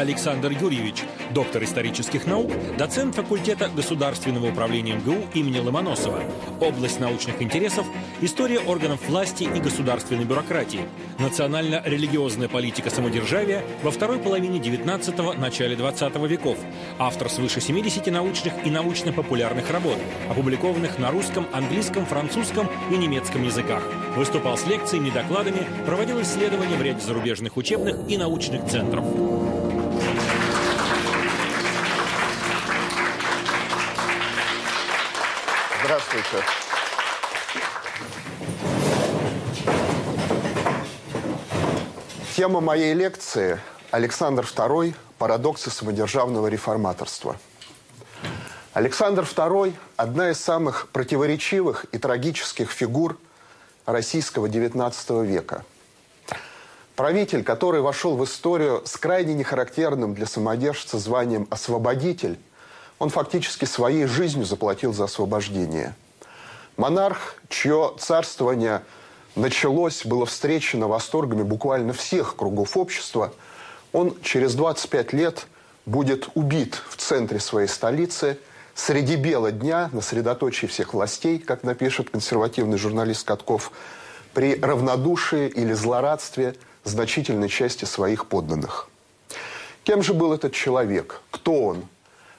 Александр Юрьевич, доктор исторических наук, доцент факультета государственного управления МГУ имени Ломоносова. Область научных интересов – история органов власти и государственной бюрократии. Национально-религиозная политика самодержавия во второй половине 19-го, начале 20 веков. Автор свыше 70 научных и научно-популярных работ, опубликованных на русском, английском, французском и немецком языках. Выступал с лекциями и докладами, проводил исследования в ряде зарубежных учебных и научных центров. Здравствуйте. Тема моей лекции – Александр II – парадоксы самодержавного реформаторства. Александр II – одна из самых противоречивых и трагических фигур российского XIX века. Правитель, который вошел в историю с крайне нехарактерным для самодержца званием «освободитель», он фактически своей жизнью заплатил за освобождение. Монарх, чье царствование началось, было встречено восторгами буквально всех кругов общества, он через 25 лет будет убит в центре своей столицы среди бела дня, на средоточии всех властей, как напишет консервативный журналист Катков, при равнодушии или злорадстве значительной части своих подданных. Кем же был этот человек? Кто он?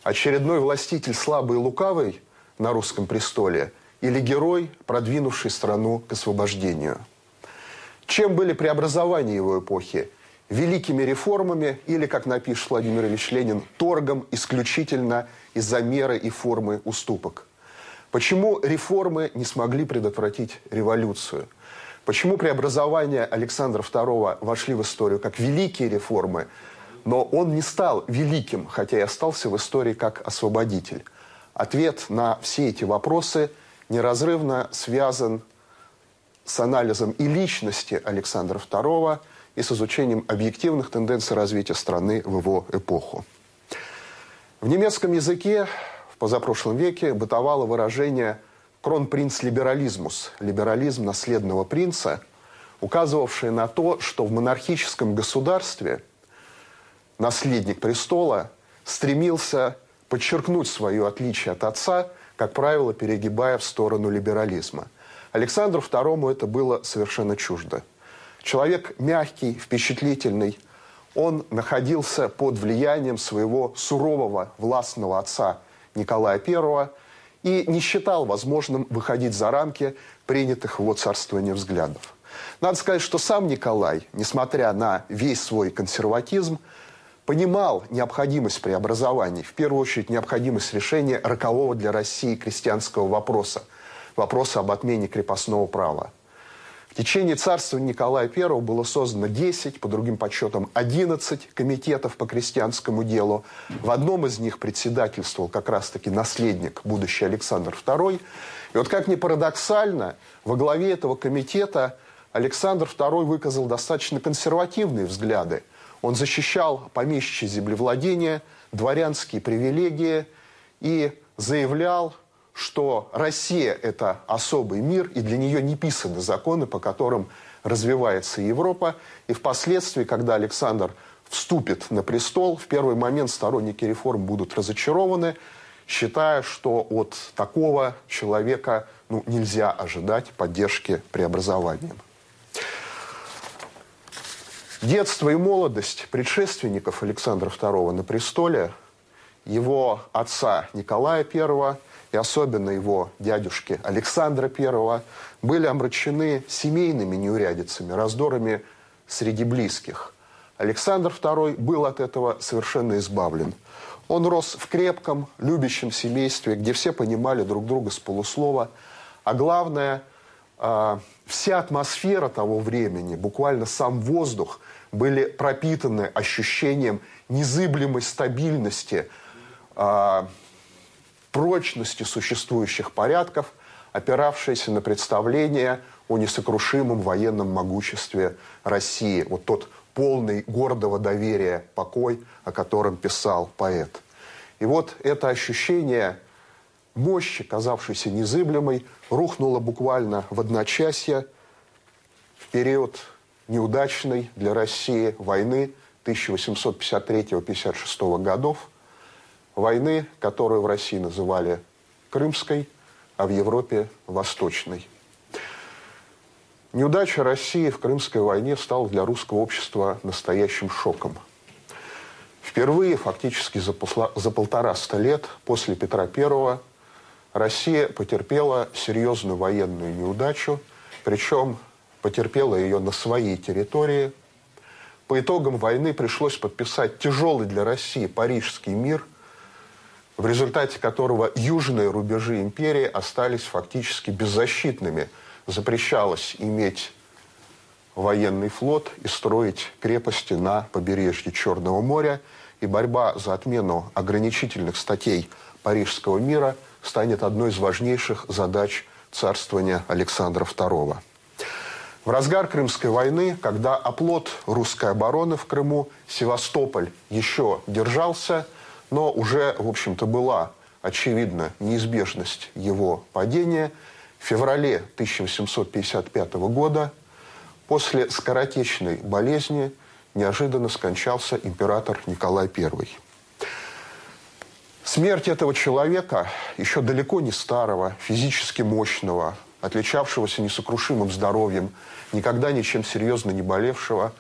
очередной властитель слабый и лукавый на русском престоле или герой, продвинувший страну к освобождению? Чем были преобразования его эпохи? Великими реформами или, как напишет Владимир Ильич Ленин, торгом исключительно из-за меры и формы уступок? Почему реформы не смогли предотвратить революцию? Почему преобразования Александра II вошли в историю как великие реформы, но он не стал великим, хотя и остался в истории как освободитель. Ответ на все эти вопросы неразрывно связан с анализом и личности Александра II, и с изучением объективных тенденций развития страны в его эпоху. В немецком языке в позапрошлом веке бытовало выражение «кронпринц либерализмус» – либерализм наследного принца, указывавшее на то, что в монархическом государстве – наследник престола, стремился подчеркнуть свое отличие от отца, как правило, перегибая в сторону либерализма. Александру II это было совершенно чуждо. Человек мягкий, впечатлительный, он находился под влиянием своего сурового властного отца Николая I и не считал возможным выходить за рамки принятых его царствование взглядов. Надо сказать, что сам Николай, несмотря на весь свой консерватизм, понимал необходимость преобразований, в первую очередь необходимость решения рокового для России крестьянского вопроса, вопроса об отмене крепостного права. В течение царства Николая I было создано 10, по другим подсчетам 11 комитетов по крестьянскому делу. В одном из них председательствовал как раз-таки наследник, будущий Александр II. И вот как ни парадоксально, во главе этого комитета Александр II выказал достаточно консервативные взгляды – он защищал помещичье землевладение, дворянские привилегии и заявлял, что Россия – это особый мир, и для нее не писаны законы, по которым развивается Европа. И впоследствии, когда Александр вступит на престол, в первый момент сторонники реформ будут разочарованы, считая, что от такого человека ну, нельзя ожидать поддержки преобразованием. Детство и молодость предшественников Александра II на престоле, его отца Николая I и особенно его дядюшки Александра I были омрачены семейными неурядицами, раздорами среди близких. Александр II был от этого совершенно избавлен. Он рос в крепком, любящем семействе, где все понимали друг друга с полуслова, а главное, а, вся атмосфера того времени, буквально сам воздух – были пропитаны ощущением незыблемой стабильности, э, прочности существующих порядков, опиравшейся на представление о несокрушимом военном могуществе России. Вот тот полный гордого доверия покой, о котором писал поэт. И вот это ощущение мощи, казавшейся незыблемой, рухнуло буквально в одночасье в период неудачной для России войны 1853-56 годов, войны, которую в России называли Крымской, а в Европе – Восточной. Неудача России в Крымской войне стала для русского общества настоящим шоком. Впервые, фактически за, посла, за полтораста лет после Петра I, Россия потерпела серьезную военную неудачу, причем потерпела ее на своей территории. По итогам войны пришлось подписать тяжелый для России Парижский мир, в результате которого южные рубежи империи остались фактически беззащитными. Запрещалось иметь военный флот и строить крепости на побережье Черного моря. И борьба за отмену ограничительных статей Парижского мира станет одной из важнейших задач царствования Александра II. В разгар Крымской войны, когда оплот русской обороны в Крыму, Севастополь еще держался, но уже, в общем-то, была очевидна неизбежность его падения, в феврале 1855 года после скоротечной болезни неожиданно скончался император Николай I. Смерть этого человека, еще далеко не старого, физически мощного, отличавшегося несокрушимым здоровьем, никогда ничем серьезно не болевшего,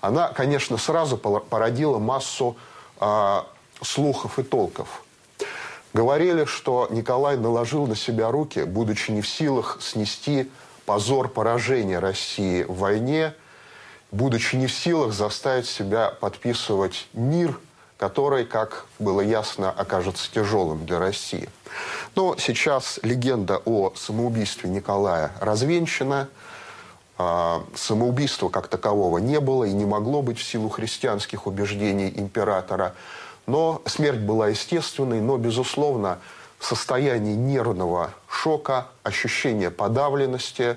она, конечно, сразу породила массу э, слухов и толков. Говорили, что Николай наложил на себя руки, будучи не в силах снести позор поражения России в войне, будучи не в силах заставить себя подписывать мир, который, как было ясно, окажется тяжелым для России – но сейчас легенда о самоубийстве Николая развенчана. А, самоубийства как такового не было и не могло быть в силу христианских убеждений императора. Но смерть была естественной, но, безусловно, состояние нервного шока, ощущение подавленности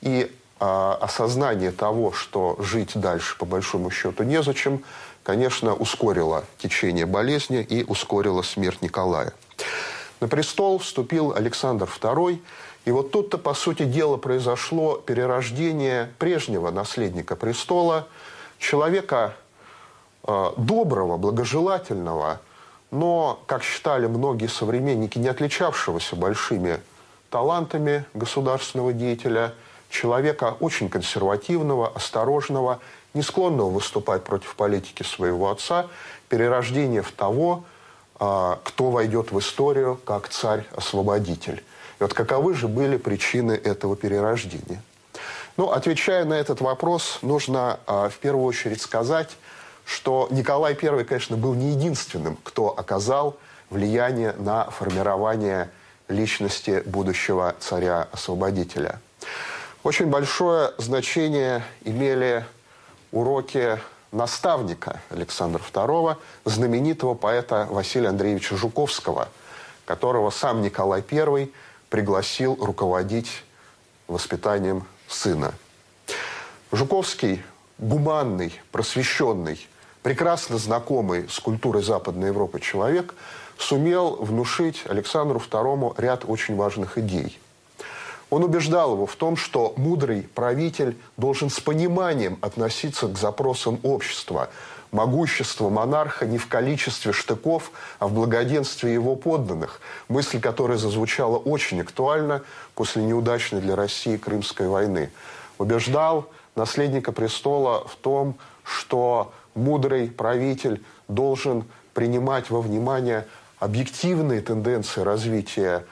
и э, осознание того, что жить дальше по большому счету незачем, конечно, ускорило течение болезни и ускорило смерть Николая. На престол вступил Александр II, и вот тут-то, по сути дела, произошло перерождение прежнего наследника престола, человека э, доброго, благожелательного, но, как считали многие современники, не отличавшегося большими талантами государственного деятеля, человека очень консервативного, осторожного, не склонного выступать против политики своего отца, перерождение в того, а, кто войдет в историю как царь-освободитель. И вот каковы же были причины этого перерождения? Ну, отвечая на этот вопрос, нужно э, в первую очередь сказать, что Николай I, конечно, был не единственным, кто оказал влияние на формирование личности будущего царя-освободителя. Очень большое значение имели уроки наставника Александра II, знаменитого поэта Василия Андреевича Жуковского, которого сам Николай I пригласил руководить воспитанием сына. Жуковский гуманный, просвещенный, прекрасно знакомый с культурой Западной Европы человек сумел внушить Александру II ряд очень важных идей – он убеждал его в том, что мудрый правитель должен с пониманием относиться к запросам общества. Могущество монарха не в количестве штыков, а в благоденствии его подданных. Мысль, которая зазвучала очень актуально после неудачной для России Крымской войны. Убеждал наследника престола в том, что мудрый правитель должен принимать во внимание объективные тенденции развития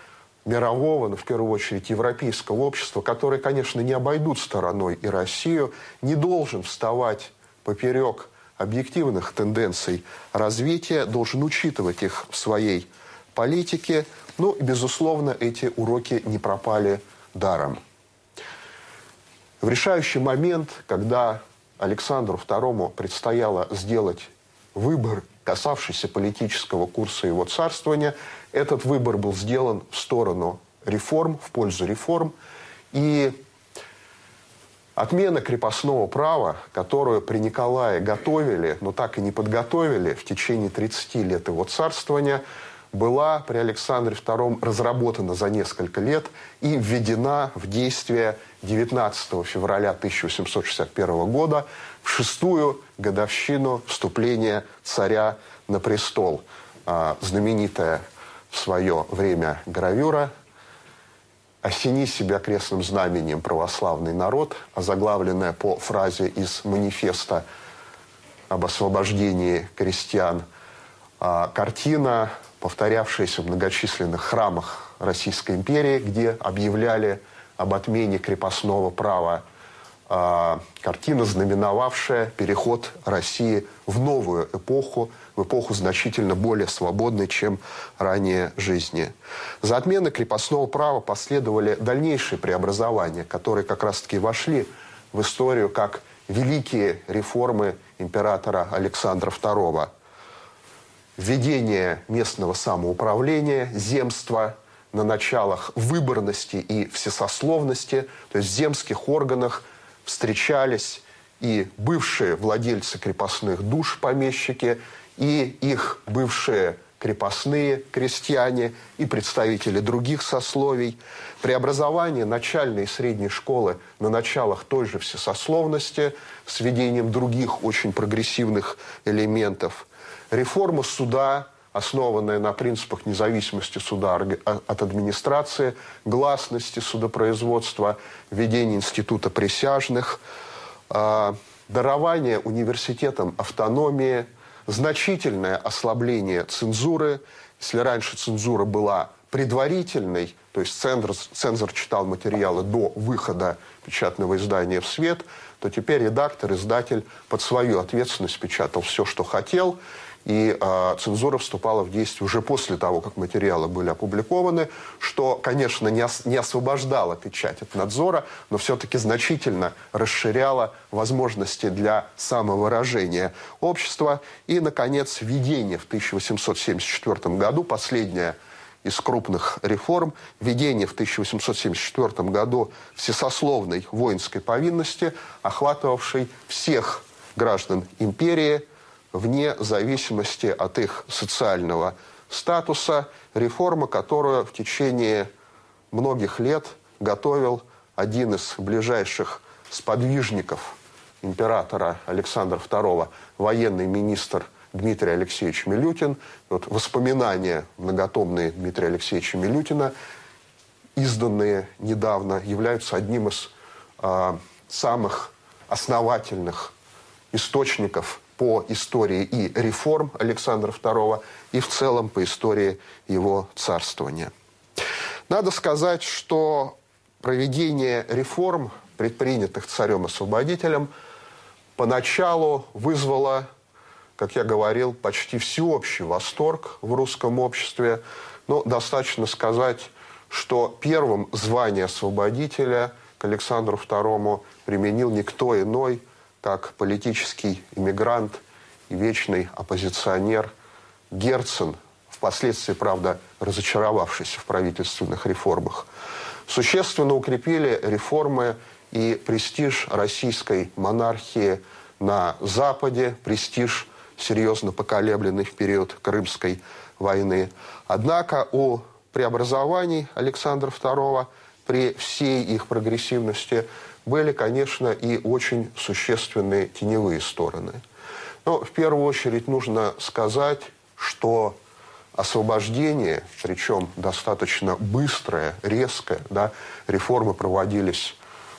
мирового, но в первую очередь европейского общества, которые, конечно, не обойдут стороной и Россию, не должен вставать поперек объективных тенденций развития, должен учитывать их в своей политике. Ну, и, безусловно, эти уроки не пропали даром. В решающий момент, когда Александру II предстояло сделать выбор, касавшийся политического курса его царствования, этот выбор был сделан в сторону реформ, в пользу реформ. И отмена крепостного права, которую при Николае готовили, но так и не подготовили в течение 30 лет его царствования, была при Александре II разработана за несколько лет и введена в действие 19 февраля 1861 года в шестую годовщину вступления царя на престол. А, знаменитая в свое время гравюра «Осени себя крестным знаменем православный народ», озаглавленная по фразе из манифеста об освобождении крестьян. А, картина повторявшиеся в многочисленных храмах Российской империи, где объявляли об отмене крепостного права. Э, картина, знаменовавшая переход России в новую эпоху, в эпоху значительно более свободной, чем ранее жизни. За отменой крепостного права последовали дальнейшие преобразования, которые как раз-таки вошли в историю как великие реформы императора Александра II – введение местного самоуправления, земства на началах выборности и всесословности, то есть в земских органах встречались и бывшие владельцы крепостных душ, помещики, и их бывшие крепостные крестьяне и представители других сословий. Преобразование начальной и средней школы на началах той же всесословности с введением других очень прогрессивных элементов – Реформа суда, основанная на принципах независимости суда а, от администрации, гласности судопроизводства, введение института присяжных, а, дарование университетам автономии, значительное ослабление цензуры. Если раньше цензура была предварительной, то есть цензор, цензор читал материалы до выхода печатного издания в свет, то теперь редактор, издатель под свою ответственность печатал все, что хотел – и э, цензура вступала в действие уже после того, как материалы были опубликованы, что, конечно, не, ос не освобождало печать от надзора, но все-таки значительно расширяло возможности для самовыражения общества. И, наконец, введение в 1874 году, последняя из крупных реформ, введение в 1874 году всесословной воинской повинности, охватывавшей всех граждан империи – вне зависимости от их социального статуса, реформа, которую в течение многих лет готовил один из ближайших сподвижников императора Александра II, военный министр Дмитрий Алексеевич Милютин. Вот воспоминания многотомные Дмитрия Алексеевича Милютина, изданные недавно, являются одним из э, самых основательных источников по истории и реформ Александра II, и в целом по истории его царствования. Надо сказать, что проведение реформ, предпринятых царем-освободителем, поначалу вызвало, как я говорил, почти всеобщий восторг в русском обществе. Но достаточно сказать, что первым звание освободителя к Александру II применил никто иной, как политический иммигрант и вечный оппозиционер Герцен, впоследствии, правда, разочаровавшийся в правительственных реформах, существенно укрепили реформы и престиж российской монархии на Западе, престиж, серьезно поколебленный в период Крымской войны. Однако у преобразований Александра II при всей их прогрессивности были, конечно, и очень существенные теневые стороны. Но в первую очередь нужно сказать, что освобождение, причем достаточно быстрое, резкое, да, реформы проводились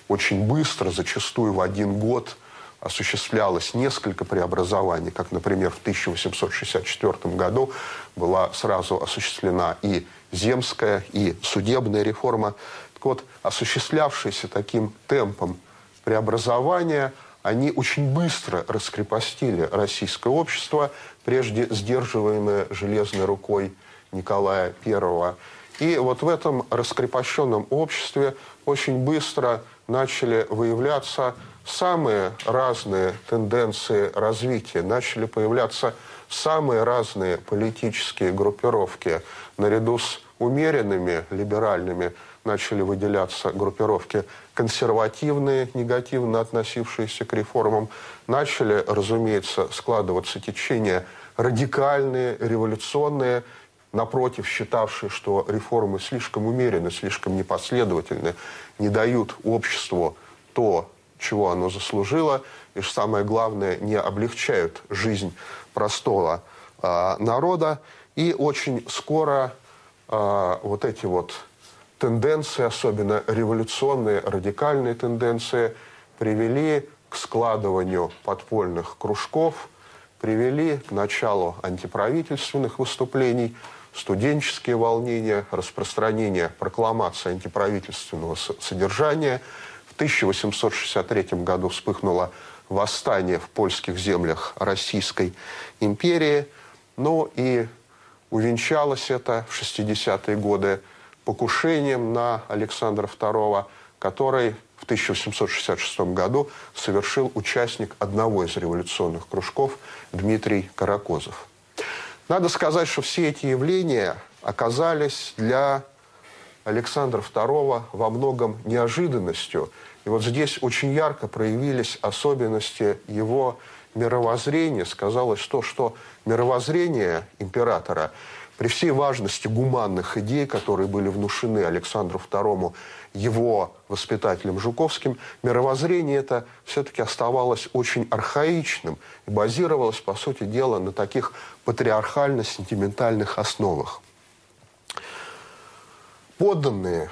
очень быстро, зачастую в один год осуществлялось несколько преобразований, как, например, в 1864 году была сразу осуществлена и земская, и судебная реформа. Вот, осуществлявшиеся таким темпом преобразования, они очень быстро раскрепостили российское общество, прежде сдерживаемое железной рукой Николая I. И вот в этом раскрепощенном обществе очень быстро начали выявляться самые разные тенденции развития, начали появляться самые разные политические группировки наряду с умеренными либеральными начали выделяться группировки консервативные, негативно относившиеся к реформам, начали, разумеется, складываться течения радикальные, революционные, напротив, считавшие, что реформы слишком умеренны, слишком непоследовательны, не дают обществу то, чего оно заслужило, и, что самое главное, не облегчают жизнь простого э, народа. И очень скоро э, вот эти вот тенденции, особенно революционные, радикальные тенденции, привели к складыванию подпольных кружков, привели к началу антиправительственных выступлений, студенческие волнения, распространение прокламации антиправительственного содержания. В 1863 году вспыхнуло восстание в польских землях Российской империи. Ну и увенчалось это в 60-е годы покушением на Александра II, который в 1866 году совершил участник одного из революционных кружков Дмитрий Каракозов. Надо сказать, что все эти явления оказались для Александра II во многом неожиданностью. И вот здесь очень ярко проявились особенности его мировоззрения. Сказалось то, что мировоззрение императора при всей важности гуманных идей, которые были внушены Александру II его воспитателем Жуковским, мировоззрение это все-таки оставалось очень архаичным и базировалось, по сути дела, на таких патриархально-сентиментальных основах. Подданные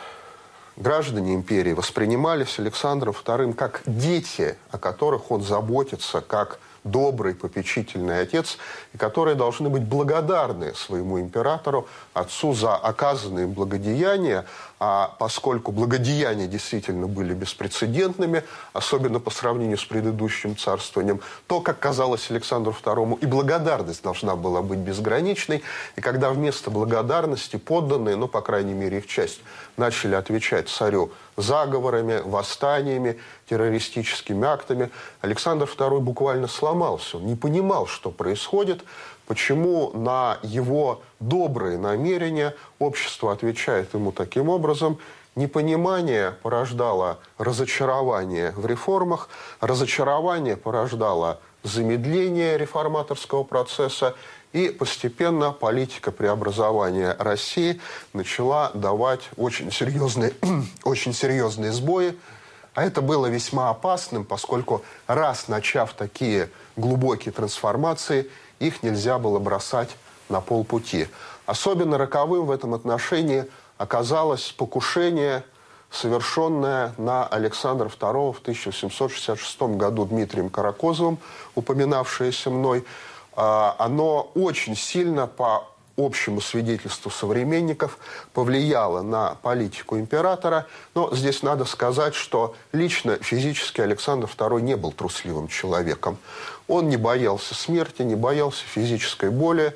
граждане империи воспринимались Александром II как дети, о которых он заботится, как добрый, попечительный отец, и которые должны быть благодарны своему императору, отцу за оказанные им благодеяния, а поскольку благодеяния действительно были беспрецедентными, особенно по сравнению с предыдущим царствованием, то, как казалось Александру II, и благодарность должна была быть безграничной, и когда вместо благодарности подданные, ну, по крайней мере, их часть, начали отвечать царю заговорами, восстаниями, террористическими актами, Александр II буквально сломался. Он не понимал, что происходит, почему на его добрые намерения общество отвечает ему таким образом. Непонимание порождало разочарование в реформах, разочарование порождало замедление реформаторского процесса, и постепенно политика преобразования России начала давать очень серьезные, очень серьезные сбои. А это было весьма опасным, поскольку раз начав такие глубокие трансформации, их нельзя было бросать на полпути. Особенно роковым в этом отношении оказалось покушение, совершенное на Александра II в 1766 году Дмитрием Каракозовым, упоминавшееся мной. А, оно очень сильно по общему свидетельству современников повлияло на политику императора. Но здесь надо сказать, что лично физически Александр II не был трусливым человеком. Он не боялся смерти, не боялся физической боли.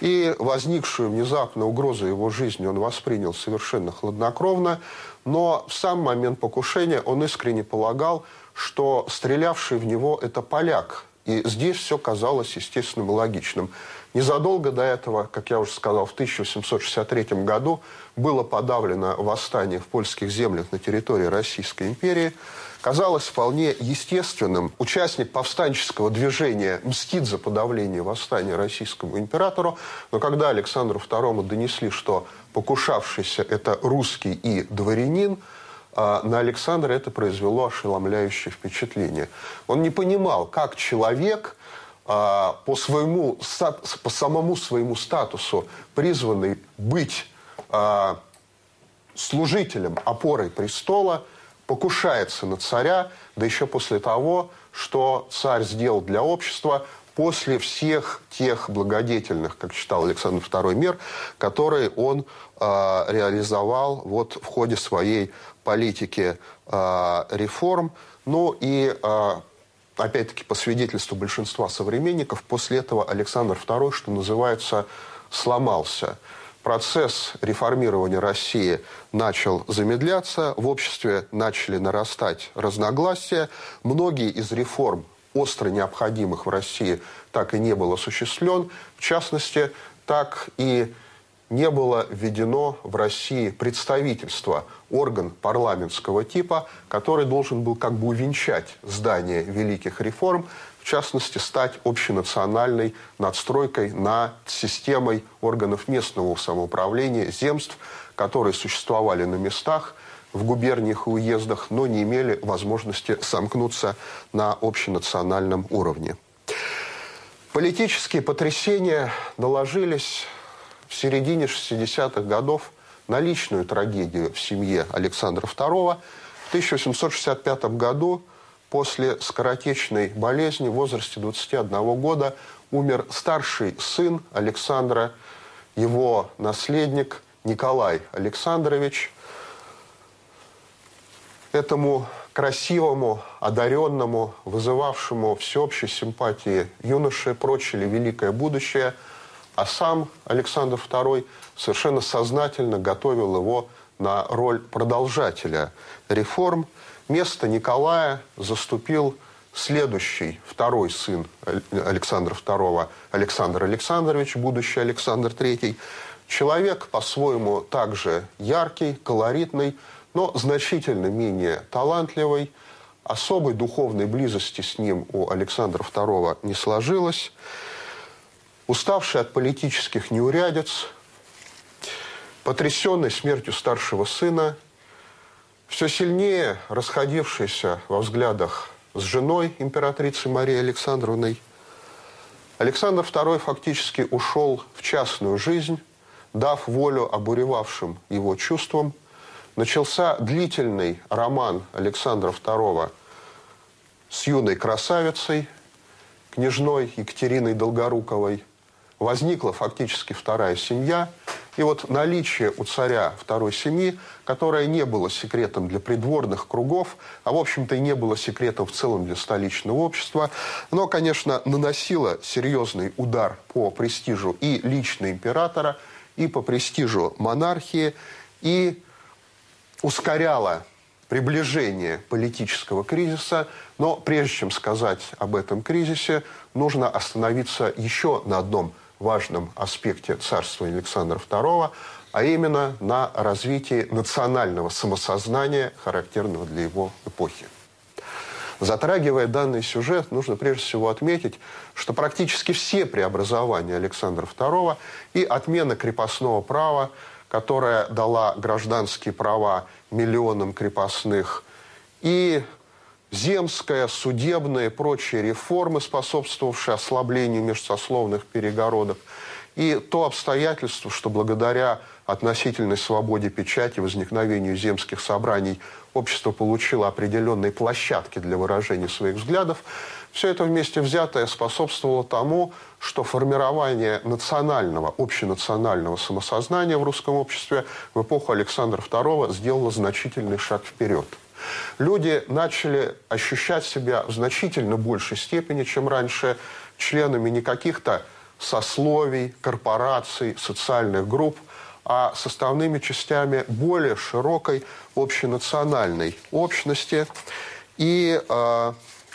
И возникшую внезапно угрозу его жизни он воспринял совершенно хладнокровно. Но в сам момент покушения он искренне полагал, что стрелявший в него – это поляк, и здесь все казалось естественным и логичным. Незадолго до этого, как я уже сказал, в 1763 году было подавлено восстание в польских землях на территории Российской империи. Казалось вполне естественным. Участник повстанческого движения мстит за подавление восстания российскому императору. Но когда Александру II донесли, что покушавшийся это русский и дворянин, а на Александра это произвело ошеломляющее впечатление. Он не понимал, как человек а, по, своему, по самому своему статусу призванный быть а, служителем, опорой престола, покушается на царя, да еще после того, что царь сделал для общества после всех тех благодетельных, как считал Александр II, мер, которые он э, реализовал вот в ходе своей политики э, реформ. Ну и, э, опять-таки, по свидетельству большинства современников, после этого Александр II, что называется, сломался. Процесс реформирования России начал замедляться, в обществе начали нарастать разногласия. Многие из реформ, остро необходимых в России, так и не был осуществлен. В частности, так и не было введено в России представительство, орган парламентского типа, который должен был как бы увенчать здание великих реформ. в частности, стать общенациональной надстройкой над системой органов местного самоуправления, земств, которые существовали на местах, в губерниях и уездах, но не имели возможности сомкнуться на общенациональном уровне. Политические потрясения наложились в середине 60-х годов на личную трагедию в семье Александра II. В 1865 году после скоротечной болезни в возрасте 21 года умер старший сын Александра, его наследник Николай Александрович. Этому красивому, одаренному, вызывавшему всеобщей симпатии юноше прочили великое будущее, а сам Александр II совершенно сознательно готовил его на роль продолжателя реформ. Место Николая заступил следующий, второй сын Александра II, Александр Александрович, будущий Александр III. Человек по-своему также яркий, колоритный, но значительно менее талантливый. Особой духовной близости с ним у Александра II не сложилось. Уставший от политических неурядиц, потрясенный смертью старшего сына, все сильнее расходившийся во взглядах с женой императрицы Марией Александровной, Александр II фактически ушел в частную жизнь, дав волю обуревавшим его чувствам – начался длительный роман Александра II с юной красавицей, княжной Екатериной Долгоруковой. Возникла фактически вторая семья. И вот наличие у царя второй семьи, которая не было секретом для придворных кругов, а в общем-то и не было секретом в целом для столичного общества, но, конечно, наносило серьезный удар по престижу и лично императора, и по престижу монархии, и ускоряла приближение политического кризиса, но прежде чем сказать об этом кризисе, нужно остановиться еще на одном важном аспекте царствования Александра II, а именно на развитии национального самосознания, характерного для его эпохи. Затрагивая данный сюжет, нужно прежде всего отметить, что практически все преобразования Александра II и отмена крепостного права которая дала гражданские права миллионам крепостных, и земская, судебная и прочие реформы, способствовавшие ослаблению межсословных перегородок, и то обстоятельство, что благодаря относительной свободе печати, возникновению земских собраний, общество получило определенные площадки для выражения своих взглядов, все это вместе взятое способствовало тому, что формирование национального, общенационального самосознания в русском обществе в эпоху Александра II сделало значительный шаг вперед. Люди начали ощущать себя в значительно большей степени, чем раньше, членами не каких-то сословий, корпораций, социальных групп, а составными частями более широкой общенациональной общности. И э,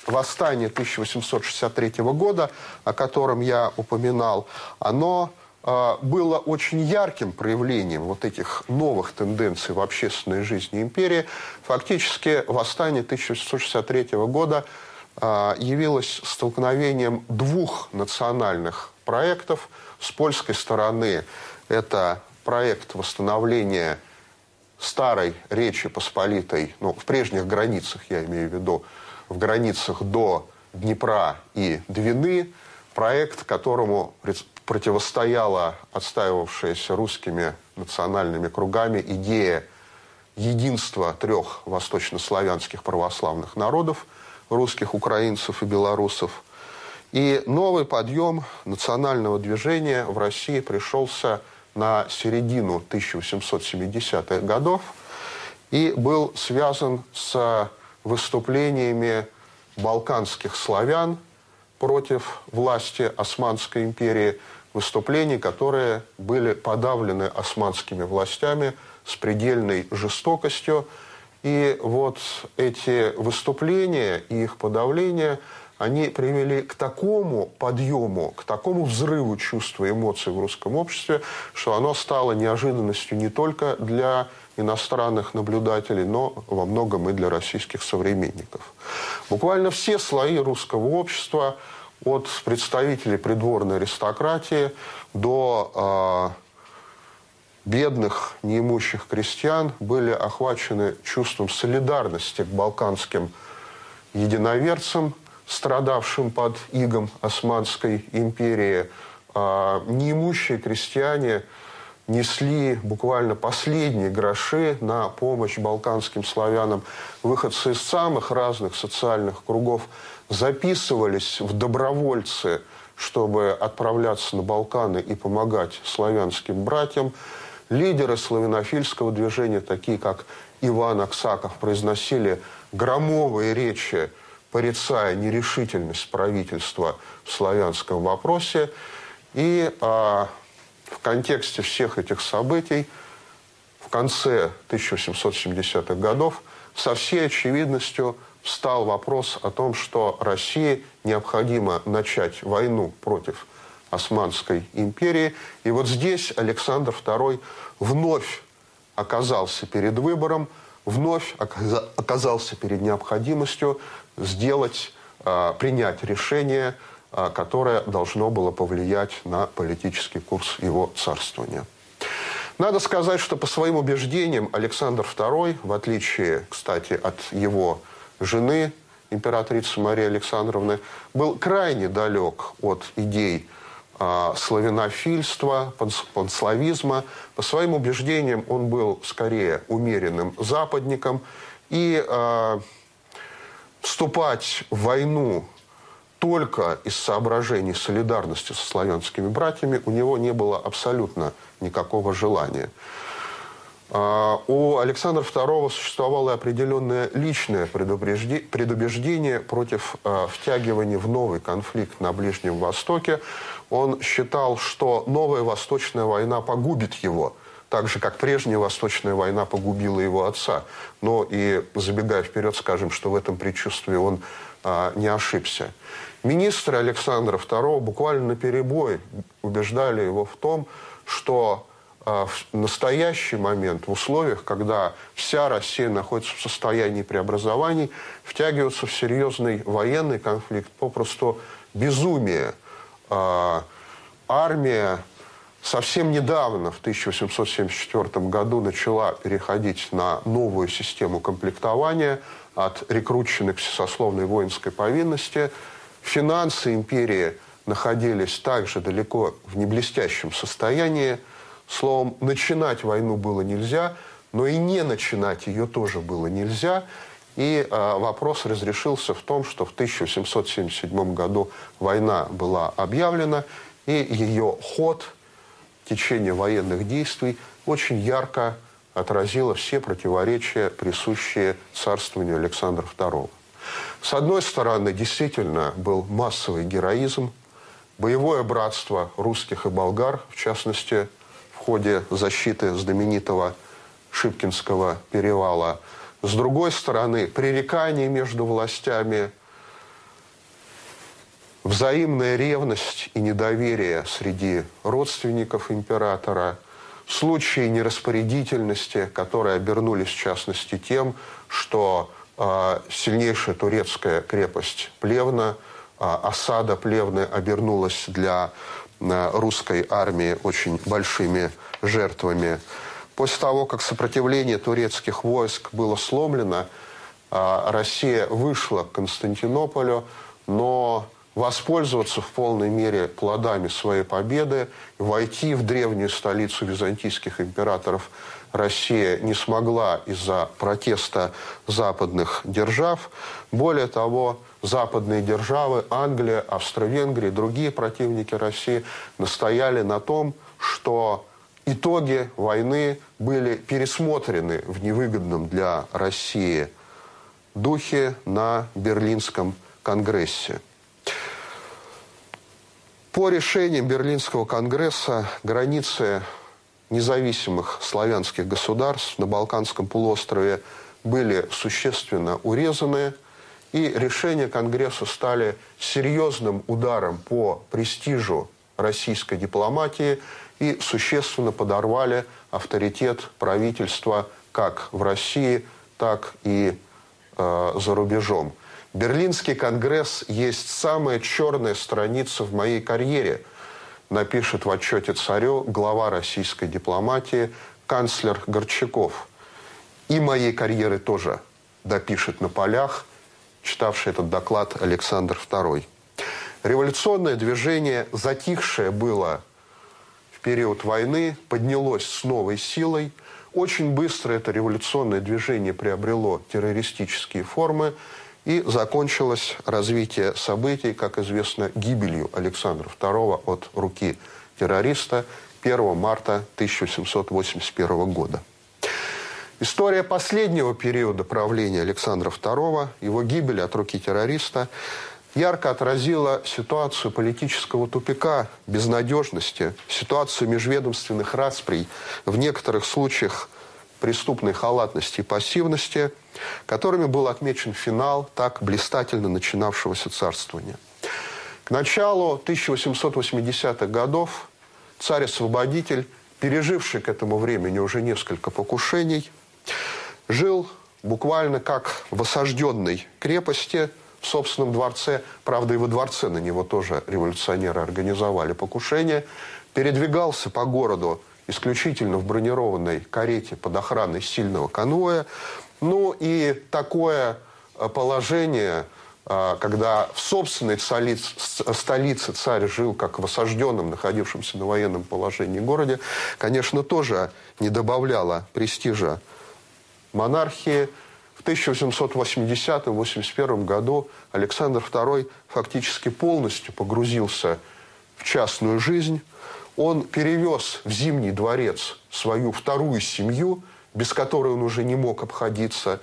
восстание 1863 года, о котором я упоминал, оно э, было очень ярким проявлением вот этих новых тенденций в общественной жизни империи. Фактически восстание 1863 года э, явилось столкновением двух национальных проектов. С польской стороны это проект восстановления старой Речи Посполитой, ну, в прежних границах, я имею в виду, в границах до Днепра и Двины, проект, которому противостояла отстаивавшаяся русскими национальными кругами идея единства трех восточнославянских православных народов, русских, украинцев и белорусов. И новый подъем национального движения в России пришелся на середину 1870-х годов и был связан с выступлениями балканских славян против власти Османской империи, выступлений, которые были подавлены османскими властями с предельной жестокостью. И вот эти выступления и их подавление, они привели к такому подъему, к такому взрыву чувства и эмоций в русском обществе, что оно стало неожиданностью не только для иностранных наблюдателей, но во многом и для российских современников. Буквально все слои русского общества, от представителей придворной аристократии до э, бедных, неимущих крестьян, были охвачены чувством солидарности к балканским единоверцам, страдавшим под игом Османской империи. Э, неимущие крестьяне – несли буквально последние гроши на помощь балканским славянам. Выходцы из самых разных социальных кругов записывались в добровольцы, чтобы отправляться на Балканы и помогать славянским братьям. Лидеры славянофильского движения, такие как Иван Аксаков, произносили громовые речи, порицая нерешительность правительства в славянском вопросе. И а, в контексте всех этих событий в конце 1870-х годов со всей очевидностью встал вопрос о том, что России необходимо начать войну против Османской империи. И вот здесь Александр II вновь оказался перед выбором, вновь оказался перед необходимостью сделать, а, принять решение – которое должно было повлиять на политический курс его царствования. Надо сказать, что по своим убеждениям Александр II, в отличие, кстати, от его жены, императрицы Марии Александровны, был крайне далек от идей э, славянофильства, панславизма. По своим убеждениям он был скорее умеренным западником. И э, вступать в войну только из соображений солидарности со славянскими братьями у него не было абсолютно никакого желания. А, у Александра II существовало определенное личное предубеждение против а, втягивания в новый конфликт на Ближнем Востоке. Он считал, что новая Восточная война погубит его, так же, как прежняя Восточная война погубила его отца. Но и, забегая вперед, скажем, что в этом предчувствии он а, не ошибся. Министры Александра II буквально на перебой убеждали его в том, что э, в настоящий момент, в условиях, когда вся Россия находится в состоянии преобразований, втягиваться в серьезный военный конфликт попросту безумие. Э, армия совсем недавно, в 1874 году, начала переходить на новую систему комплектования от рекрутчины к всесословной воинской повинности – Финансы империи находились также далеко в неблестящем состоянии. Словом, начинать войну было нельзя, но и не начинать ее тоже было нельзя. И э, вопрос разрешился в том, что в 1777 году война была объявлена, и ее ход, течение военных действий очень ярко отразило все противоречия, присущие царствованию Александра II. С одной стороны, действительно был массовый героизм, боевое братство русских и болгар, в частности, в ходе защиты знаменитого Шипкинского перевала. С другой стороны, пререкания между властями, взаимная ревность и недоверие среди родственников императора, случаи нераспорядительности, которые обернулись, в частности, тем, что сильнейшая турецкая крепость Плевна, а, осада Плевны обернулась для а, русской армии очень большими жертвами. После того, как сопротивление турецких войск было сломлено, Россия вышла к Константинополю, но воспользоваться в полной мере плодами своей победы, войти в древнюю столицу византийских императоров Россия не смогла из-за протеста западных держав. Более того, западные державы, Англия, Австро-Венгрия, другие противники России настояли на том, что итоги войны были пересмотрены в невыгодном для России духе на Берлинском конгрессе. По решениям Берлинского конгресса границы независимых славянских государств на Балканском полуострове были существенно урезаны, и решения Конгресса стали серьезным ударом по престижу российской дипломатии и существенно подорвали авторитет правительства как в России, так и э, за рубежом. Берлинский конгресс есть самая черная страница в моей карьере, напишет в отчете царю глава российской дипломатии канцлер Горчаков. И моей карьеры тоже допишет на полях, читавший этот доклад Александр II. Революционное движение, затихшее было в период войны, поднялось с новой силой. Очень быстро это революционное движение приобрело террористические формы – и закончилось развитие событий, как известно, гибелью Александра II от руки террориста 1 марта 1781 года. История последнего периода правления Александра II, его гибели от руки террориста, ярко отразила ситуацию политического тупика, безнадежности, ситуацию межведомственных расприй, в некоторых случаях преступной халатности и пассивности, которыми был отмечен финал так блистательно начинавшегося царствования. К началу 1880-х годов царь-освободитель, переживший к этому времени уже несколько покушений, жил буквально как в осажденной крепости в собственном дворце. Правда, и во дворце на него тоже революционеры организовали покушение. Передвигался по городу исключительно в бронированной карете под охраной сильного конвоя. Ну и такое э, положение, э, когда в собственной столице царь жил как в осажденном, находившемся на военном положении городе, конечно, тоже не добавляло престижа монархии. В 1880-81 году Александр II фактически полностью погрузился в частную жизнь, он перевез в Зимний дворец свою вторую семью, без которой он уже не мог обходиться.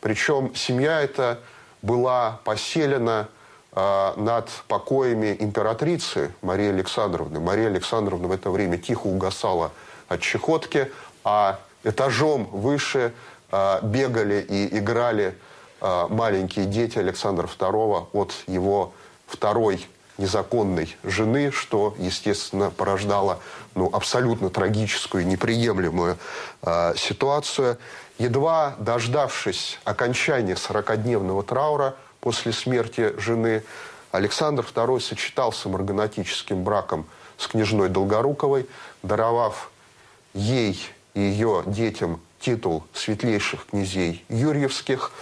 Причем семья эта была поселена э, над покоями императрицы Марии Александровны. Мария Александровна в это время тихо угасала от чехотки, а этажом выше э, бегали и играли э, маленькие дети Александра II от его второй незаконной жены, что, естественно, порождало ну, абсолютно трагическую, неприемлемую э, ситуацию. Едва дождавшись окончания 40-дневного траура после смерти жены, Александр II сочетался марганатическим браком с княжной Долгоруковой, даровав ей и ее детям титул светлейших князей Юрьевских.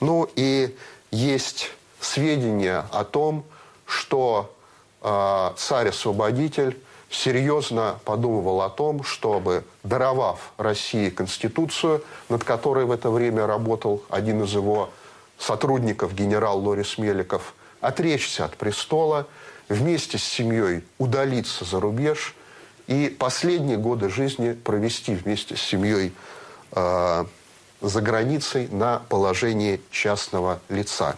Ну и есть сведения о том, что э, царь-освободитель серьезно подумывал о том, чтобы, даровав России Конституцию, над которой в это время работал один из его сотрудников, генерал Лорис Меликов, отречься от престола, вместе с семьей удалиться за рубеж и последние годы жизни провести вместе с семьей э, за границей на положении частного лица.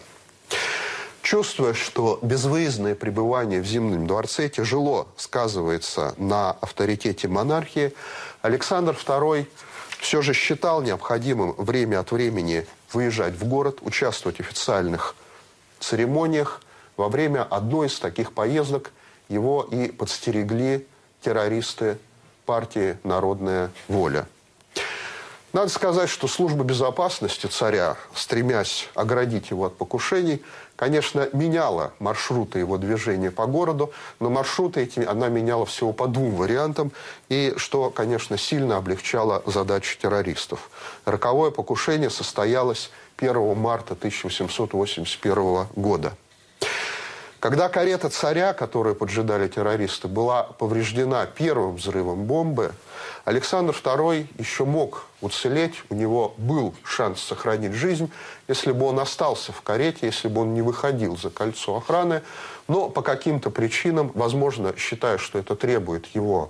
Чувствуя, что безвыездное пребывание в Зимнем дворце тяжело сказывается на авторитете монархии, Александр II все же считал необходимым время от времени выезжать в город, участвовать в официальных церемониях. Во время одной из таких поездок его и подстерегли террористы партии «Народная воля». Надо сказать, что служба безопасности царя, стремясь оградить его от покушений, конечно, меняла маршруты его движения по городу, но маршруты эти она меняла всего по двум вариантам, и что, конечно, сильно облегчало задачу террористов. Роковое покушение состоялось 1 марта 1881 года. Когда карета царя, которую поджидали террористы, была повреждена первым взрывом бомбы, Александр II еще мог уцелеть, у него был шанс сохранить жизнь, если бы он остался в карете, если бы он не выходил за кольцо охраны, но по каким-то причинам, возможно, считая, что это требует его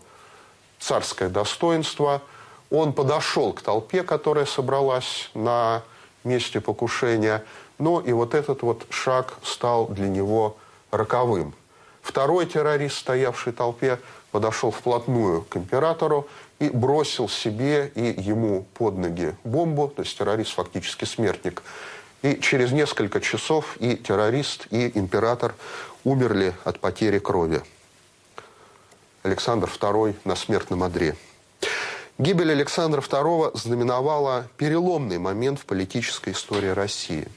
царское достоинство, он подошел к толпе, которая собралась на месте покушения, но и вот этот вот шаг стал для него роковым. Второй террорист, стоявший в толпе, подошел вплотную к императору и бросил себе и ему под ноги бомбу, то есть террорист фактически смертник. И через несколько часов и террорист, и император умерли от потери крови. Александр II на смертном одре. Гибель Александра II знаменовала переломный момент в политической истории России.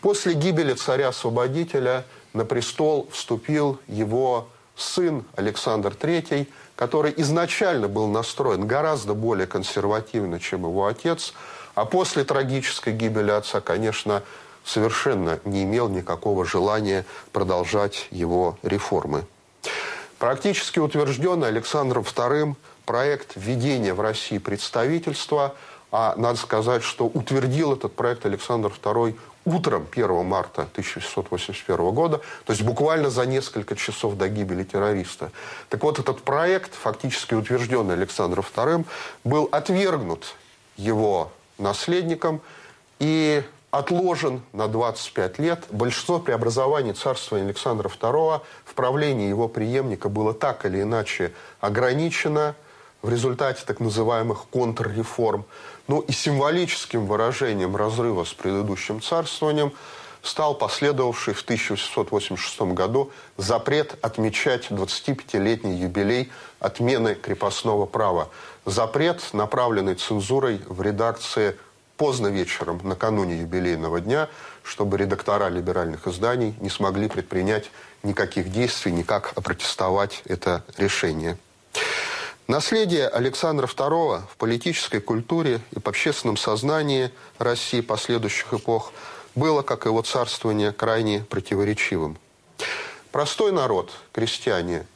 После гибели царя-освободителя на престол вступил его сын Александр III, который изначально был настроен гораздо более консервативно, чем его отец, а после трагической гибели отца, конечно, совершенно не имел никакого желания продолжать его реформы. Практически утвержденный Александром II проект введения в России представительства, а надо сказать, что утвердил этот проект Александр II утром 1 марта 1681 года, то есть буквально за несколько часов до гибели террориста. Так вот, этот проект, фактически утвержденный Александром II, был отвергнут его наследником и отложен на 25 лет. Большинство преобразований царствования Александра II в правлении его преемника было так или иначе ограничено в результате так называемых контрреформ. Ну и символическим выражением разрыва с предыдущим царствованием стал последовавший в 1886 году запрет отмечать 25-летний юбилей отмены крепостного права. Запрет, направленный цензурой в редакции поздно вечером, накануне юбилейного дня, чтобы редактора либеральных изданий не смогли предпринять никаких действий, никак опротестовать это решение. Наследие Александра II в политической культуре и в общественном сознании России последующих эпох было, как его царствование, крайне противоречивым. Простой народ, крестьяне,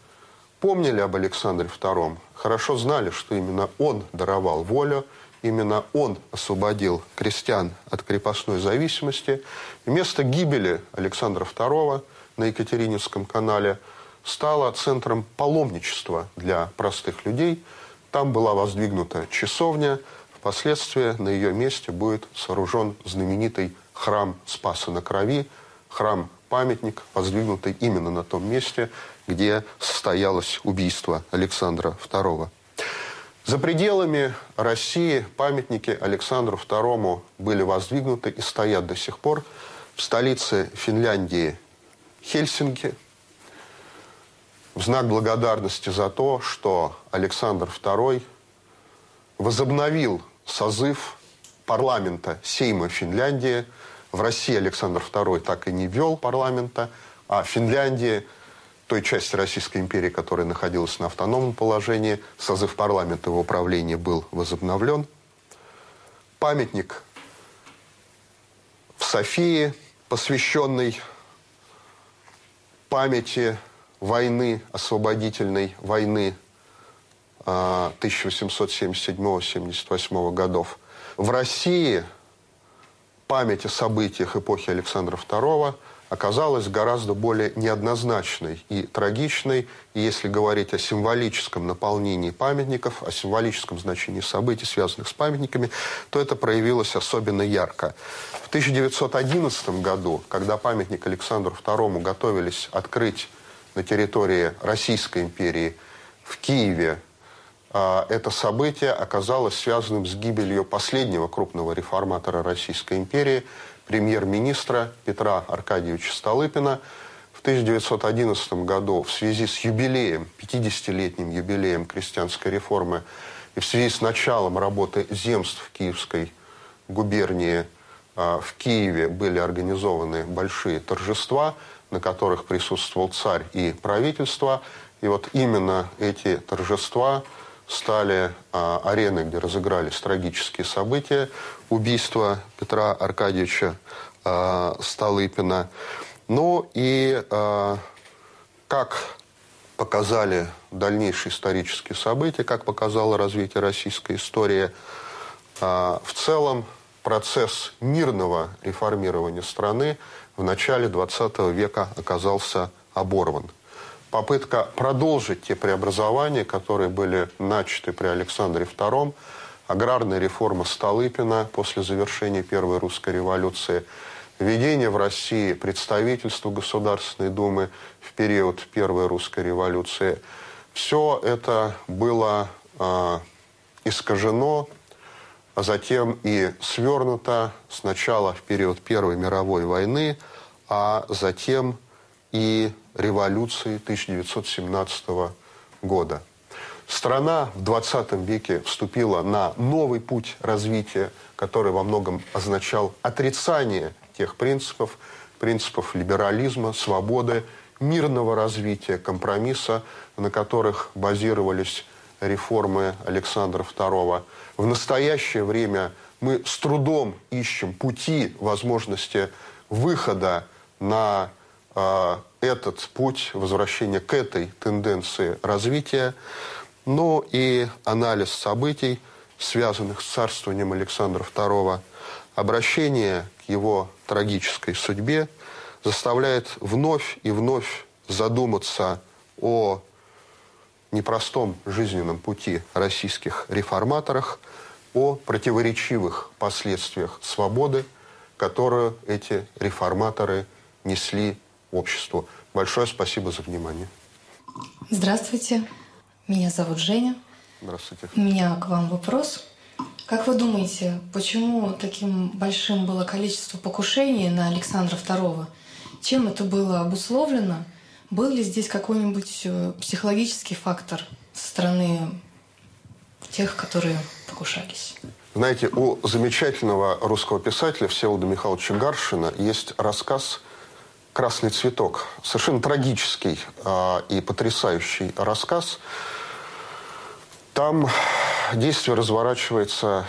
помнили об Александре II, хорошо знали, что именно он даровал волю, именно он освободил крестьян от крепостной зависимости. Вместо гибели Александра II на Екатерининском канале – стала центром паломничества для простых людей. Там была воздвигнута часовня. Впоследствии на ее месте будет сооружен знаменитый храм Спаса на Крови, храм-памятник, воздвигнутый именно на том месте, где состоялось убийство Александра II. За пределами России памятники Александру II были воздвигнуты и стоят до сих пор в столице Финляндии Хельсинки – в знак благодарности за то, что Александр II возобновил созыв парламента Сейма Финляндии. В России Александр II так и не вел парламента, а в Финляндии, той части Российской империи, которая находилась на автономном положении, созыв парламента в управлении был возобновлен. Памятник в Софии, посвященный памяти войны, освободительной войны 1877-78 а, годов. В России память о событиях эпохи Александра II оказалась гораздо более неоднозначной и трагичной. И если говорить о символическом наполнении памятников, о символическом значении событий, связанных с памятниками, то это проявилось особенно ярко. В 1911 году, когда памятник Александру II готовились открыть на территории Российской империи, в Киеве, а, это событие оказалось связанным с гибелью последнего крупного реформатора Российской империи, премьер-министра Петра Аркадьевича Столыпина. В 1911 году в связи с юбилеем, 50-летним юбилеем крестьянской реформы и в связи с началом работы земств Киевской губернии а, в Киеве были организованы большие торжества – на которых присутствовал царь и правительство. И вот именно эти торжества стали а, ареной, где разыгрались трагические события. Убийство Петра Аркадьевича а, Столыпина. Ну и а, как показали дальнейшие исторические события, как показало развитие российской истории, а, в целом процесс мирного реформирования страны в начале 20 века оказался оборван. Попытка продолжить те преобразования, которые были начаты при Александре II, аграрная реформа Столыпина после завершения Первой русской революции, введение в России представительства Государственной Думы в период Первой русской революции, все это было э, искажено а затем и свернута сначала в период Первой мировой войны, а затем и революции 1917 года. Страна в 20 веке вступила на новый путь развития, который во многом означал отрицание тех принципов, принципов либерализма, свободы, мирного развития, компромисса, на которых базировались реформы Александра II. В настоящее время мы с трудом ищем пути, возможности выхода на э, этот путь возвращения к этой тенденции развития, но и анализ событий, связанных с царствованием Александра II, обращение к его трагической судьбе заставляет вновь и вновь задуматься о непростом жизненном пути российских реформаторах, о противоречивых последствиях свободы, которую эти реформаторы несли обществу. Большое спасибо за внимание. Здравствуйте, меня зовут Женя. Здравствуйте. У меня к вам вопрос. Как вы думаете, почему таким большим было количество покушений на Александра II? Чем это было обусловлено? Был ли здесь какой-нибудь э, психологический фактор со стороны тех, которые покушались? Знаете, у замечательного русского писателя Всеволода Михайловича Гаршина есть рассказ «Красный цветок». Совершенно трагический э, и потрясающий рассказ. Там действие разворачивается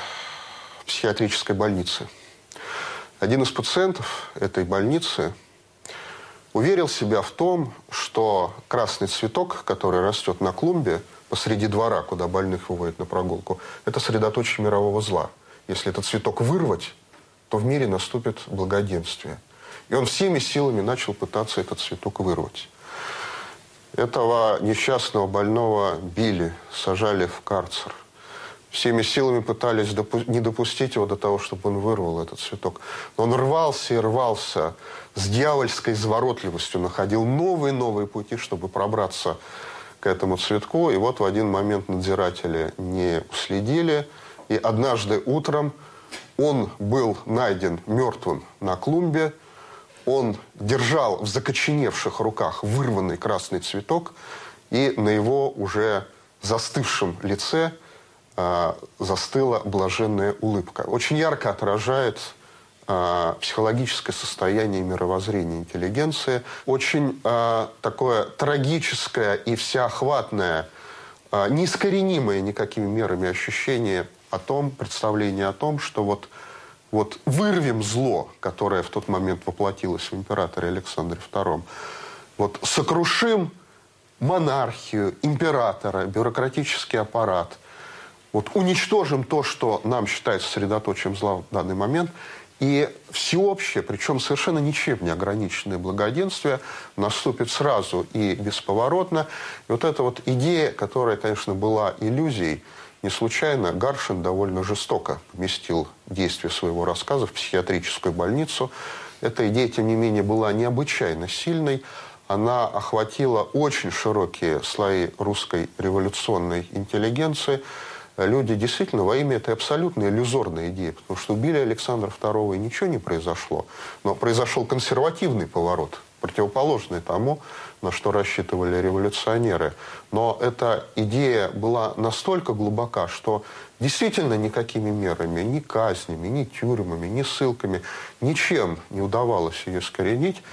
в психиатрической больнице. Один из пациентов этой больницы уверил себя в том, что красный цветок, который растет на клумбе посреди двора, куда больных выводят на прогулку, это средоточие мирового зла. Если этот цветок вырвать, то в мире наступит благоденствие. И он всеми силами начал пытаться этот цветок вырвать. Этого несчастного больного били, сажали в карцер. Всеми силами пытались не допустить его до того, чтобы он вырвал этот цветок. Но он рвался и рвался с дьявольской изворотливостью, находил новые-новые пути, чтобы пробраться к этому цветку. И вот в один момент надзиратели не уследили. И однажды утром он был найден мертвым на клумбе, он держал в закоченевших руках вырванный красный цветок, и на его уже застывшем лице застыла блаженная улыбка. Очень ярко отражает э, психологическое состояние мировоззрение интеллигенции. Очень э, такое трагическое и всеохватное, неискоренимое никакими мерами ощущение о том, представление о том, что вот вот вырвем зло, которое в тот момент воплотилось в императоре Александре II, вот сокрушим монархию, императора, бюрократический аппарат, вот уничтожим то, что нам считается средоточием зла в данный момент, и всеобщее, причем совершенно ничем не ограниченное благоденствие наступит сразу и бесповоротно. И вот эта вот идея, которая, конечно, была иллюзией, не случайно Гаршин довольно жестоко поместил действие своего рассказа в психиатрическую больницу. Эта идея, тем не менее, была необычайно сильной. Она охватила очень широкие слои русской революционной интеллигенции. Люди действительно во имя этой абсолютно иллюзорной идеи, потому что убили Александра II и ничего не произошло. Но произошел консервативный поворот, противоположный тому, на что рассчитывали революционеры. Но эта идея была настолько глубока, что действительно никакими мерами, ни казнями, ни тюрьмами, ни ссылками, ничем не удавалось ее искоренить.